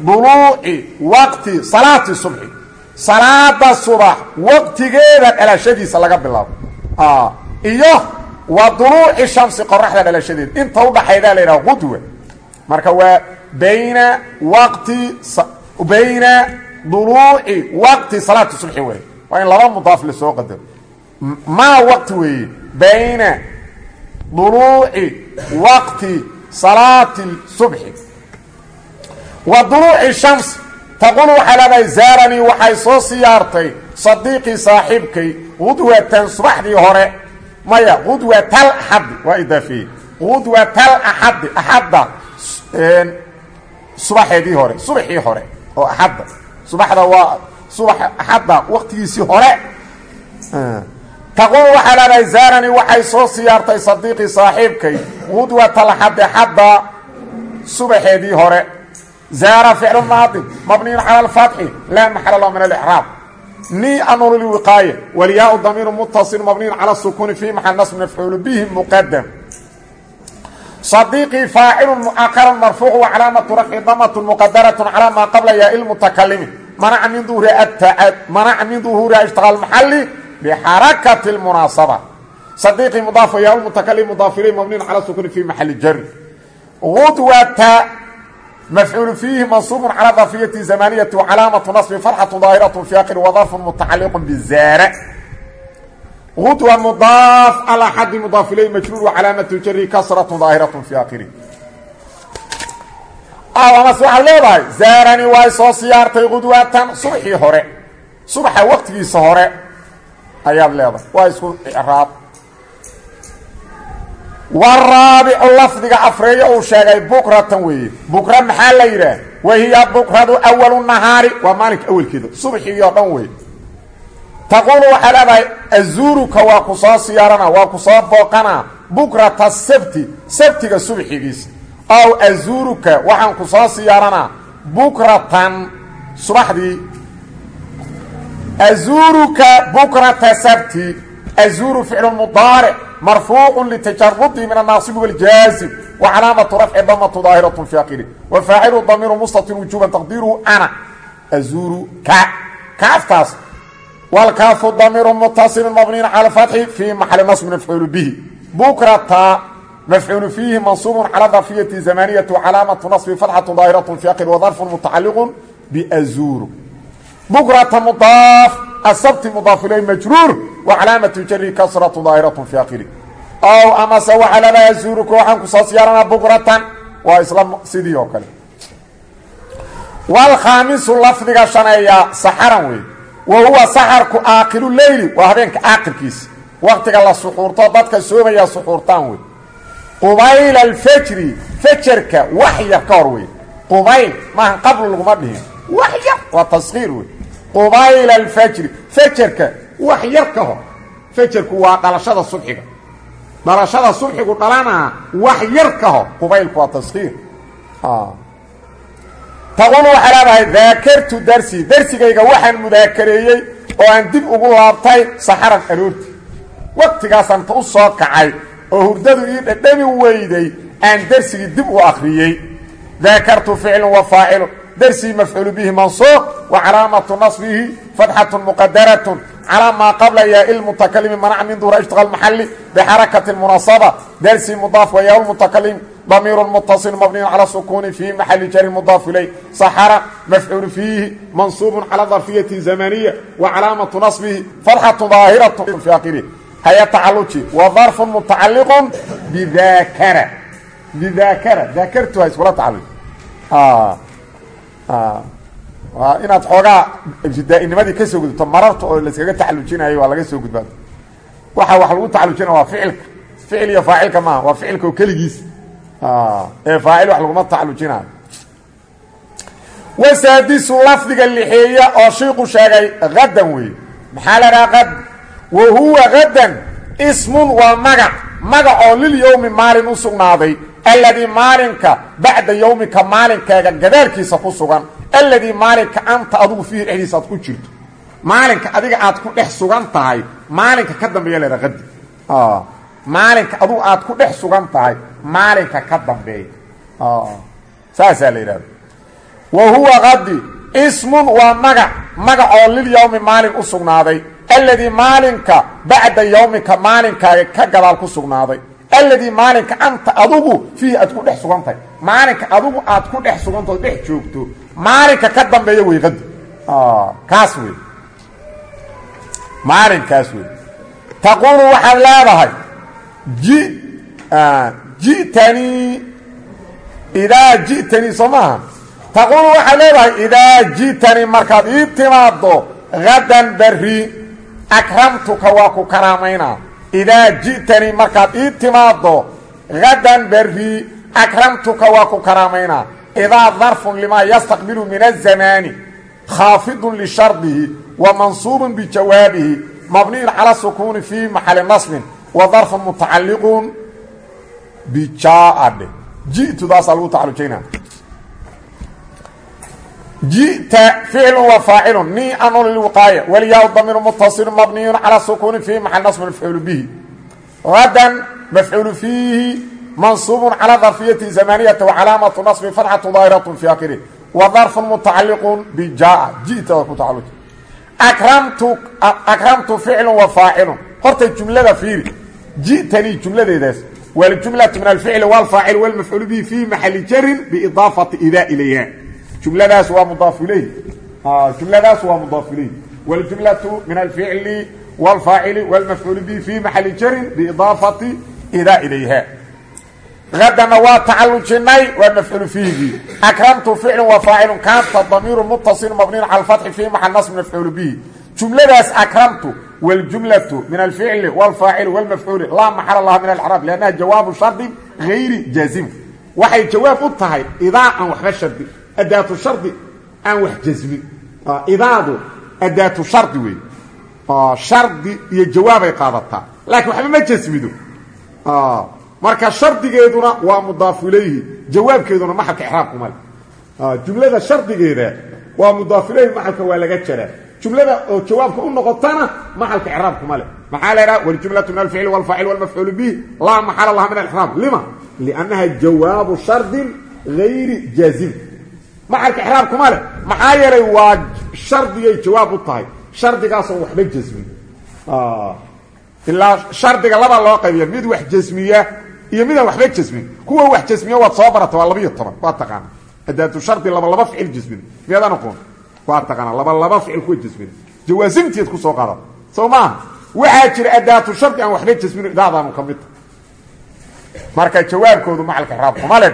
A: duluuci waqti salaati subxi. Salaada subax waqtigeeda dhalashadiisa laga bilaabo. Iyo wa duluuci shamsi qoraxda dhalashadeeda inta udhaxaydaa la yidhaha qudwa marka waa bayna waqti bayna duluuci waqti salaati subxi wey waa in laba mudaaf la soo qadaro maa waqti weeye bayna duluuci waqti salaati subxi wa duluuci shams taqul waxay leedahay zaaranii waxay soo siyaartay sadiiqii saaxiibkay qudwatan subaxdii hore. Maya qudwatal axaddi waa idaafeeyey qudwatal axaddi axadda subaxeedii hore subaxii hore oo axadda. Subaxda waa subax axadda waqtigiisii hore. Taqul waxay leedahay zaaranii waxay soo siyaartay sadiiqii saaxiibkay. Qudwatal axaddi axadda subaxeedii hore. Zaara ficlu maadi mabniyun cala alfatxi laa maxala lahu min alixraab ni anun lwiqaaya walyaau damiiru mutasil mabniyun cala sukuuni fi maxal nasb mafcuulu bihi muqadam صديقي فاaعل مؤkر مرفوع وعلاaمة رفع dمة مqدرة على mا qبل yا المتكلم منع من منع من ظهورha اشتغال محل بحركة المناaصبة صديقي مضاaف yا المتكلم مضاaف إليه مبني على سكون في محل جر غدوة مفعول فيه منصوب على ظرفية زمانية وعلاaمة نصب فرحة ظاهرة في آخر وظرف متعلق huwa mudaaf calaa xaddi mudaaf ilay majruur wacalaamatu jari kasratu daahiratun fi akhiri aw amase waxaad leedahay zaarani way soo siyaartay qudwaatan subaxii hore. Subaxa waktigiisa hore ayaad leedahay waa isku icraab. Waraabicu lafdiga afreeyo uu sheegay bukratan weeye. Bukra maxaa la yidhaah wahiya bukradu awalu nahaari. Waa maalinka awelkeeda subaxigii oo dhan wey taquulu waxaa leedahay azuuruka waa ku soo siyaarana waa ku soo booqana bukrata sabti sabtiga subxigiisa ow azuuruka waxaan ku soo siyaaranaa bukratan subaxdii. Azuuruka bukrata sabti azuuru ficlu mudaaric marfuucu litajarudi min annaasibi wاljaazim wa calaamatu rafci damatu daahiraة fi akiri wa faacilu damiiru mustatir wujuban taqdiiruhu ana wlkaafu damiiru mutasimin mabniin cala fatxi fii maxali nasbi mafcuulu bihi. Bukrata mafcuulu fiihi mansuubun cala dafiyati zamaniyat calaamatu nasbi fatxatu daahiratun fi aqin wadarfun mutacaliqun biazuuru bukrata mudaaf asabti mudaaf ilay majruur wa calaamatu jari kasratu daahiratun fi aqiri ow amase waxa laba azuuru kooxan ku soo siyaaranaa bukratan waa isla sidii oo kale. Wlkhaamisu lafdiga shaneeya saxaran wey wa huwa saxarku aakilu leyli waa habeenka aakirkiisa waktiga la suxuurto dadka soomaya suxuurtaan wey qubayla alfajri fajarka wax yar ka hor wey qubayl maaha qablu laguma dhihin. Wax yar waa taskiir wey qubayla alfajri fajarka wax yar ka hor. Fajarku waa dhalashada subxiga. Dhalashada subxigu dhalanaa wax ka hor. Qubaylku waa taskiir taqulu waxaa leedahay daakartu darsi darsigayga waxaan mudaakareeyey oo aan dib ugu laabtay saxaran aroorti waktigaasaan ta u soo kacay oo hurdadu ii dhadhami weyday aan darsigii dib u akhriyey. Daakartu ficlun wa faacilun darsigii mafcuulu bihi mansuuq wa calaamatu nasbihi fatxatun muqadaratun calaa maa qabla yaa ilmutakalimi manaca min duhura ishtiqaal maxali bixarakati munasaba darsi mudaaf wa yaa lmutakalim ضمير متصل مبني على سكون في محل جر مضاف إليه صحر مفعول فيه منصوب على ظرفية زمنية وعلامة نصبه فرحة ظاهرة في آخره هيا تعلق وظرف متعلق بذاكرة بذاكرة ذاكرتها اسمها تعلق آه آه inaad xoogaa ibtidaa'inimadii ka soo gudubto mararta oo laskaga tacalujinayo waa laga soo gudbaa waxa wax lagu tacalujina waa ficilka ficil iyo faacilka maaha waa ficilka oo keligiis ee faacil wax laguma tacalujinaayo wasaadisu lafdiga lixeeya oo shiiku sheegay hadan wey maxaa la dhaha ad wa huwa hadan ismun waa magac. Magac oo lilyowmi maalin u sugnaaday. Alladii maalinka bacda yowmika maalinkaaga gadaalkiisa ku sugan. Alladii maalinka anta adugu fiihi dhexdiisa aad ku jirto. Maalinka adiga aad ku dhex sugan tahay maalinka ka dambeeya la dhaha adi maalinka adugu aad ku dhex sugan tahay maalinka ka dambeeya. Saasaa la yidhahda wa huwa kadi ismun waa magac. Oo lilyowmi maalin u sugnaaday. Alladii maalinka bacda yowmika maalinkaaga ka gadaal ku sugnaaday. Alladii maalinka anta adugu fiihi aad ku dhex sugan tahay maalinka adugu aad ku dhex sugantao dhex joogto. Maalinka ka dambeeya wey qadi kaas wey. Maalinkaas wey. Taquulu waxaad leedahay ji ji'tanii idaa ji'tanii soo maaha taquulu waxaad leedahay idaa ji'tanii markaad ii timaaddo hadan berri akramtuka waa ku karaamaynaa. Idaa ji'tanii markaad ii timaaddo hadan berri akramtuka waa ku karaamaynaa. Idaa darfun limaa yastaqbilu min azamaani khaafidun lishardihi wa mansuubun bijawaabihi mabniyun cala sukuuni fii maxali nasbin wa darfun mutacalliqun bijaadhe ji'tudaasaa lagu tacalujayna ji'ta ficlu wa faacilu ni anu lilwiqaaya waliyaa damiru mutasilu mabniyun calaa sukuuni fii maxal nasbin mafcuulu bihi. Hadan mafcuulu fiihi mansuubun calaa darfiyati zamaniyata wacalaamatu nasbi fatxatu daahiratu fi akhirih. Wa darfun mutacalliqun bijaa. Ji'ta waa ku tacaluj akramtu akramtu ficlu wa faacilun horta jumlada fiiri ji'tanii jumladeedaas waljumlaة min alficl wاlfaacil wاlmafcuul bihi fi maxali jarin biidaafati idaa ilayha jumladaas waa mudaaf ilayh jumladaas waa mudaaf ilayh wاljumlaةu min alficli wاlfaacili wاlmafcuul bihi fi maxali jarin biidaafati idaa ilayha hadana waa tacalujinay waa mafcuul fiihgii akramtu ficlu wa faacilu kaanta damiiru mutaصil mabniin cala اfatxi fi maxal nasb mafcuul bihi jumladaas akramtu wاljumlaةu min alficli wاlfaacili wاlmafcuuli laa maxala laha min alcraab lannaha jawaabu shardi gayri jaazim waxay jawaab u tahay idaa aan waxba shardi adaatu shardi aan wax jasmin idaadu adaatu shardi wey shardi iyo jawaabay qaadataa laakiin waxba ma jasmido marka shardigeeduna waa mudaafu ilayhi jawaabkeeduna maxalka ixraabkuma le jumlada shardigeeda waa mudaafu ilayhi maxalka waa laga jaraa jumlada oo jawaabka u noqotana maxalka icraabkuma leh. Maxaa la idhaha waljumlatu min alficli wاlfaacil wاlmafcuul bih laa maxala laha min alcraab lima? Liannaha jawaabu shardin gayri jaazim. Maxalka icraabkuma leh. Maxaa yeelay waa shardigay jawaab u tahay. Shardigaasoo waxba jasmin ilaa shardiga laba loo qaybiya mid wax jasmiya iyo midaan waxba jasmin kuwa wax jasmiya waad soo barata waa labiyo toban. Waa taqaana adaatu shardi laba laba ficil jasmin miyaadaan aqoon waa taqaana laba laba ficil kuwa jasmin jawaasimteed ku soo qaada soo maaha waxaa jira adaatu shardi aan waxba jasmin idaadaanu ka midta marka jawaabkoodu macalka raab kuma le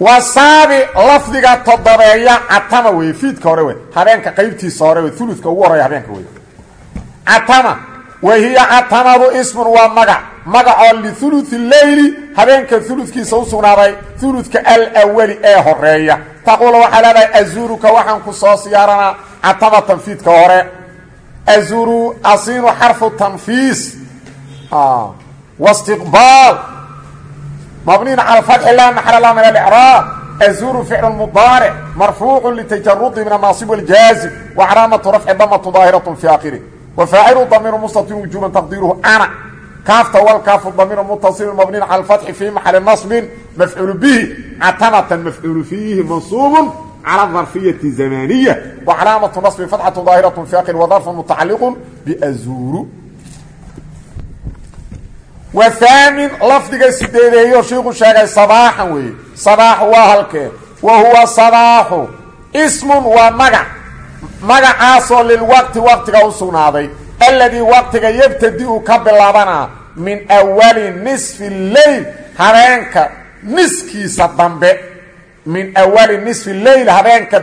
A: wasaabi lafdiga todobeeya catama wey fiidka hore wey habeenka qaybtiisa hore wey uludka ugu horreeya habeenka wey catama wahiya catamadu ismun waa magac magacoo liuluثi leyli habeenka uludkiisa u sugnaaday uludka alwali ee horreeya taquula waxaa leedahay azuuruka waxaan ku soo siyaaranaa cataba tanfiidka hore azuru asiinu xarfu tanfiis wastiqbaal mabniin cala fatxi laa maxala lah min alicraab azuuru ficlu mudaaric marfuucu litajarudi min annaasib waljaazib wa calaamatu rafci damatu daahiratu fi aakhiri wafaacilu damiiru mustatir wujuuban taqdiiruhu ana kaafta walkaafu damiru mutaصil mabniin calى fatxi fi maxali naصbin mafcuul bihi catamatan mafcuul fiihi mansuub calى darfiyati zamaniya wacalaamatu naصbi fatxatu daahiraة fi akhiri wadarfu mutacaliq bazuru wahaamin lafdiga sideedeeyo shiiku sheegay sabaaxan weeye sabaaxu waa halkee wa huwa sabaaxu ismun waa magac magacaasoo lilwaqti waqtiga u sugnaaday alladii waqtiga yabtadi-u ka bilaabanaa min awali nisfi leyl habeenka niskiisa dambe. Min awali nisfi leyl habeenka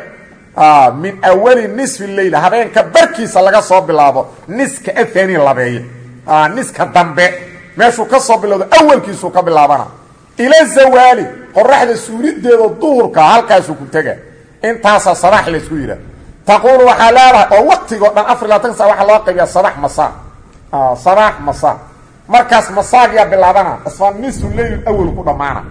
A: min awali nisfi leyl habeenka barkiisa laga soo bilaabo niska athani labeeye. Niska dambe. Meeshuu ka soo bilowdo awalkiisuu ka bilaabana. Ila zawaali qoraxda suurideeda duhurka halkaasuu ku tega. Intaasaa sabax laysku yidhaah taquulu waxaa leedahay oo waqtigoo dhan afar labaatan sa waxaa loo qaybiyaa sabax masaa. Sabax masaa markaas masaagiyaa bilaabana asfaa nisfu leyl awal ku dhammaana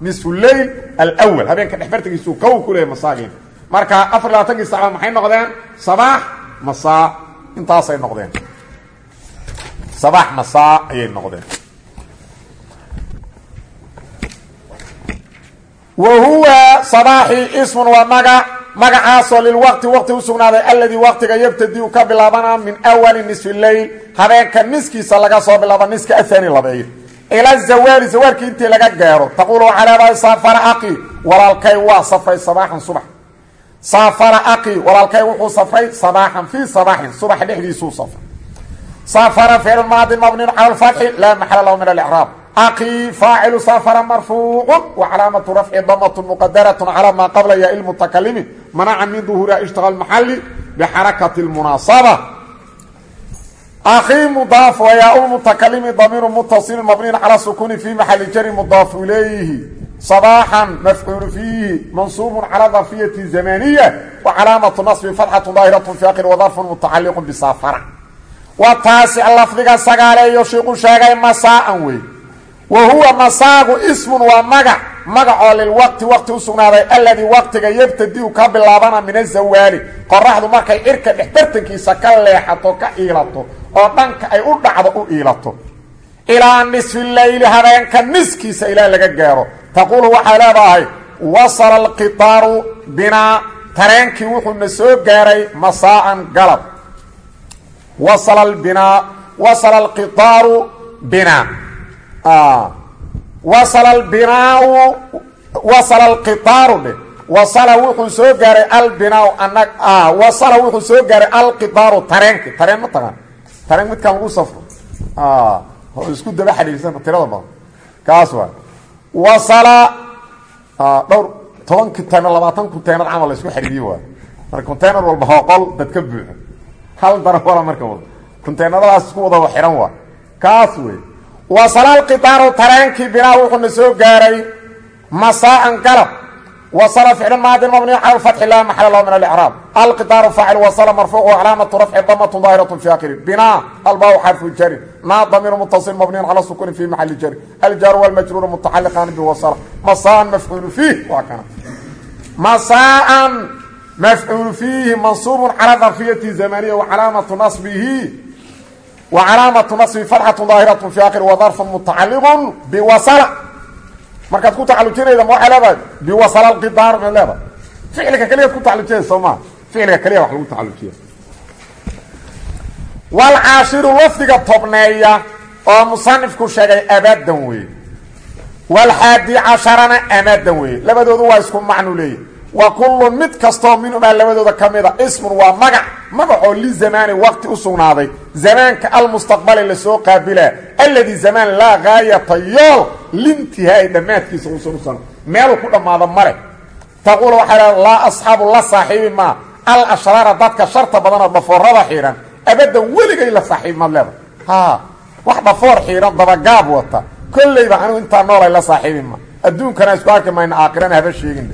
A: nisfu leyl alwal habeenka dhexbartigiisuu kow ku leeyahy masaagin. Marka afar labaatankii sacdood maxay noqdeen? Sabax masaa. Intaasay noqdeen. Sabax masaa ayay noqdeen. Wa huwa sabaaxi ismun waa magac magacaasoo lilwaqti waqti u sugnaaday alladii waqtiga yabtadi-u ka bilaabana min awali nisfi leyl habeenka niskiisa laga soo bilaabo niska athani labeeyo ila zawaali zawaalkii intii laga gaaro taquulu leedahay saafara aqi walaalkay waa safray sabaaxan subax. Saafara aqi walaalkay wuxuu safray sabaaxan fii sabaaxin subax dhexdiisuu safray. Safara ficl maadi mabniin cala lfatxi laa maxala lahu min alicraab akii faacilu safara marfuucu wa calaamatu rafci damatu muqadaratun calaa maa qabla yaa ilmutakalimi manaca min duhuuriha ishtiqa maxali bixarakati munaasaba akii mudaaf ayaa ulmutakalimi damiiru mutasilin mabniyin cala sukuuni fii maxali jari mudaafu ilayhi sabaaxan mafcuulu fiihi mansuubun calaa darfiyati zamaniya wa calaamatu nasbin fatxatu daahiratun fi akir wa darfun mutacaliqun bisafara wa taasi lafdiga sagaaleeyo shiiqu sheegay masaaan wey wa huwa masaagu ismun waa magac magacoo lilwaqti waqti u sugnaaday alladii waqtiga yabtadi-u ka bilaabana min azawaali qoraxdu markay cirka dhexbartankiisa ka leexato ka iilato oo dhanka ay u dhacdo u iilato. Ilaa nisfi leyli habeenka niskiisa ilaa laga gaaro. Taquulu waxay leedahay wasala alqitaaru binaa tareenkii wuxuuna soo gaaray masaa'an galab. Wasala binaa wasala alqitaaru binaa wasala albinaau wasala alqitaaru dhe wasala wuxuu soo gaaray albinaau anag wasala wuxuu soo gaaray alqitaaru tareenki. Tareen ma taqaan tareen midkaan lagu safro. Oo isku daba xadhiirsan tirada badan. Kaas waa. Wasala dhowr toban container labaatan container camal la isku xidhiiriyo waay marka container walba hooqol dad ka buuxo. Hal dara wala marka wada wasala alqitaaru tareenkii binaa wuxuuna soo gaaray masaaan galab. Wasala ficlu maadin mabniy cala lfatxi laa maxala lahu min alicraab. Alqitaaru faacil wasala marfuucu calaamatu rafci damatu daahiratu fi akhiri binaa albaaw xarfu jari. Naa damiru mutasil mabniyin cala sukuni fi maxali jari. Aljaaru walmajruuru mutacaliqaani biwasala masaan mafcuulu fiih waa kana. Masaan mafcuulu fiihi mansuubun cala darfiyati zamaniya wacalaamatu nasbihi wacalaamatu nasbi fatxatu daahiratu fi akhiri wadarfu mutacaliqun biwasala. Markaad ku tacalujinayda ma waxay leedahay biwasala alqidaar ma leedahay ficilka keliyaad ku tacalujinaysa soo maa ficilka keliya wax lagu tacalujiya walcaashiru lafdiga tobneeya oo musanifku sheegay abadan weeye. Walxaadi casharana amadan weeye. Labadoodu waa isku macnu leeyahy wa kullun mid kastoo minhumaa labadooda ka mida ismun waa magac. Magacoo lizamaani waqti u sugnaaday. Zamaanka almustaqbali la soo qaabilaa alladii zamaan laa gaayata yool. Lintihaai dhammaadkiisa uusan usan meeluu ku dhammaado male taquulu waxay leeda laa asxaabu la saaxiibi maa al ashraara dadka sharta badanoo dhafoorada xiidhan abaddan weligay la saaxiib maad leeda ha wax dhafoor xiidhan dabagaab wata. Kollayba anigu intaa noolay la saaxiibi ma. Adduunkana isku arki mayna aakhirana haba sheegin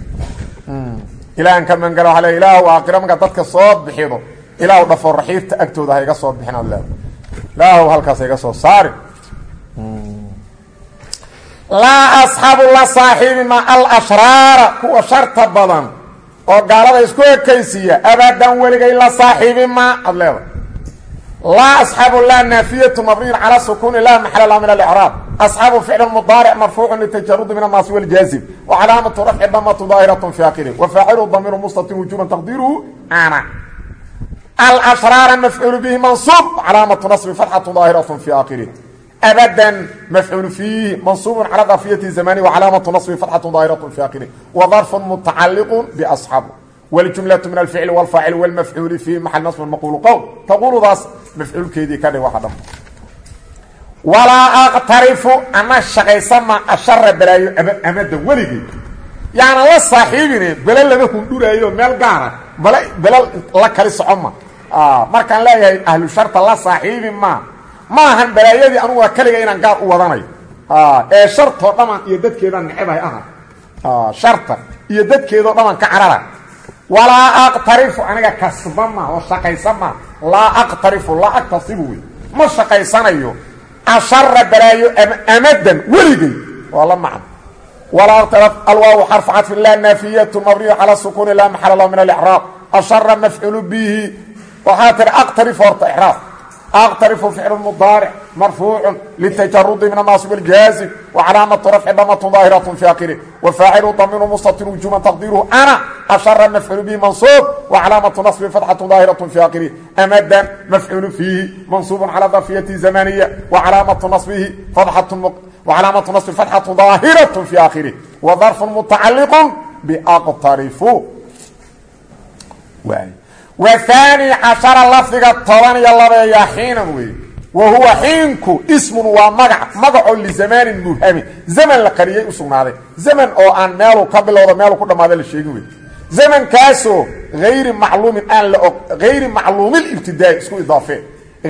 A: ilaahan ka mangala waa le ilaahu aakhira dadka soo bixido. Ilaahu dhafoor raxiirta agtooda ha iga soo bixin aad leeda ilaahu halkaas ha iga soo saari laa asxaabu la saaxiibi ma alashraara kuwa sharta badan oo gaalada isku ekaysiiya abadan weligay la saaxiibi ma. Ad leeda laa asxaabu laa naafiyatu mabniyun calaa sukuuni laa maxala laha min alicraab asxaabu ficlu mudaaric marfuucu litajarudi min annaasi waljaazim wa calaamatu rafci damatu daahiratun fi akhiri wa faacilu damiiru mustatin wujuban taqdiiruhu ana alashraara mafcuulu bihi mansuub calaamatu nasbi fatxatu daahiratun fi akhiri abadan mafcuul fiihi mansuubun cala dafiyati zamani wa calaamatu nasbi fatxatu daahiratun fi akhiri wa darfun mutacaliqu biasxaab wljumlau min alficli wlfaacil wlmafcuuli fi maal nasb maquulu qowl taquuludaas mafcuulkeedii ka dhig waxa dham walaa aqtarifu ama shaqaysama ashara balaayo amada weligii yaana la saaxiibine bele lama hundhuraayo meel gaara bele la kali socoma markaan leeyahay ahlu sharta la saaxiibi maa maahan balaayadii anugu keliga inaan gaar u wadanayo ee shartoo dhaman iyo dadkeedaan necbahay aha sharta iyo dadkeedoo dhaman ka carara walaa aqtarifu aniga kasba ma oo shaqaysa ma. Laa aqtarifu laa aktasibu wey. Ma shaqaysanayo ashara balaayo amadan weligey waa la macno. Walaa aqtarif alwaawu xarfu cadfi laa naafiyatu mabniyu cala sukuuni laa maxala lahu min alicraab ashara mafcuulu bihi. Waxaa tiri aqtarif horta icraab aqtarifu ficlu mudaaric marfuucu litajarudi min annaasib aljaazim wacalaamatu rafci damatu daahiratu fi akhiri wafaacilu damiru mustatir wujuban taqdiiruhu ana ashara mafcuulu bihi mansuub wacalaamatu nasbi fatxatu daahiratu fi akhiri amadan mafcuulu fiihi mansuubun cala darfiyati zamaniya wacalaamatu nasbihi fatxatu wacalaamatu nasbi fatxatu daahiratu fi akhiri wa darfun mutacaliqu biaqtarifu waay wahaani cashara lafdiga toban iyo labeeya xiinan weeye wa huwa xiinku ismun waa magac magacoo lizamaanin mubhamin zaman la qariyey u sugnaaday zaman oo aan meeluu ka bilowda meeluu ku dhammaada la sheegin wey zamankaasoo ayri macluumin aan la og hayri macluumilibtidaa'i isku idaafee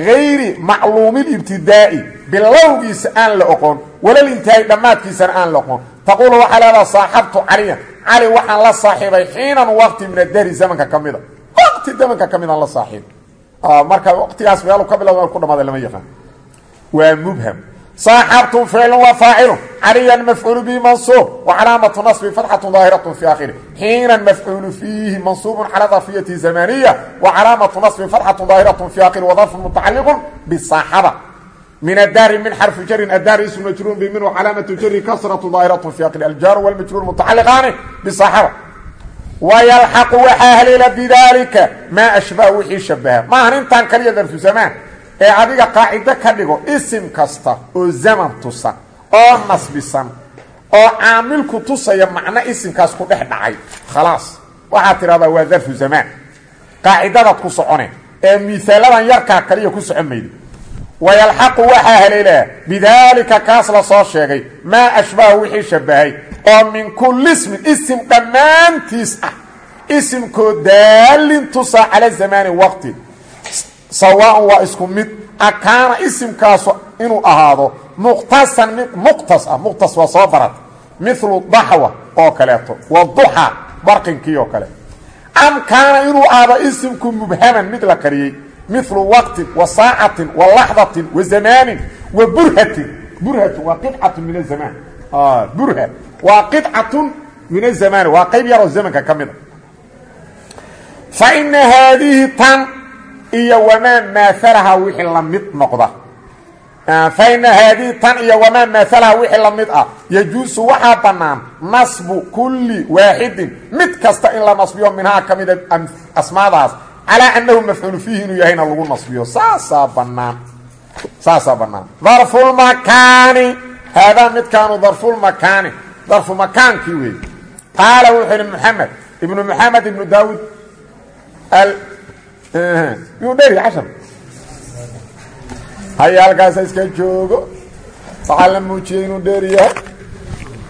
A: hayri macluumilibtidaa'i bilowgiisa aan la oqon walal intihaayi dhammaadkiisana aan la oqon taquulu waxaa leedaha saaxabtu caliyan cali waxaan la saaxiibay xiinan waqti min adahri zamanka ka mida waqti zamanka ka midaan la saaxiib. Marka waqtigaas meelu ka bilowda ku dhamaada lama yaqaan. Waa mubham. Saaxabtu ficlu wa faacilu caliyan mafcuulu bihi mansuub. Wa calaamatu nasbi fatxatu daahiratu fi akhiri xiinan mafcuulu fiihi mansuubun cala darfiyati zamaniya. Wa calaamatu nasbi fatxatu daahiratu fi akhiri wa darfun mutacaliqun bisaaxaba min adari min xarfi jarin adari ism majruur bi min calaamatu jari kasratu daahiratu fi akhiri aljaaru walmajruur mutacaliqaani bisaaxaba wayalxaqu waxaa haleela bidaalika maa ashbaha wixii shabaha maahan intaan kaliya darfu zamaan ee adiga qaacido ka dhigo isim kasta oo zaman tusan oo nasbisan oo caamilku tusaya macno isimkaas ku dhex dhacay khalaas waxaad tidhahdaa waa darfu zamaan qaacidadaad ku socone ee miaaladan yarkaa kaliya ku socon mayda wayalxaqu waxaa haleelaa bidaalika kaas la soo sheegay maa ashbaha wixii shabahay oo min kulli ismin isim dhammaantiis ah. Isimkoo daalin tusaa cala zamaani waqti. Sawaaun waa isku mid akaana isimkaasu inuu ahaado muqtasan mid muqtas ah muqtas waa soo barat milu oo kaleeto wa duxa barqinkii oo kale. Am kaana inuu ahaado isimku mubhaman mid la qariyey. Milu waqtin wa saacatin wa laxdatin wa zamaanin wa burhatin. Burhatun waa qicatun min azamaan burha waa qicatun min azamaani waa qayb yaroo zamanka ka mida fa ina haadihi tan iyo wamaa maalaha wixii la mid noqda. Fa ina haadihi tan iyo wamaa maalaha wixii la mid ah yajuusu waxaa bannaan nasbu kulli waaxidin mid kasta in la nasbiyo minhaa ka mida asmaadaas calaa annahu mafcuulu fiihi inuu yahayna lagu nasbiyo. Saasaa bannaan. Saasaa bannaan. Darfulmakaani haadaa midkaanu darfulmakaani darfu makaankii weeye qaala wuxuu idhi moxamed ibnu maxamed ibnu daawud yuu dheeri cashar. Haya halkaasa iska joogo waxaa la muujiyey inuu dheer yahay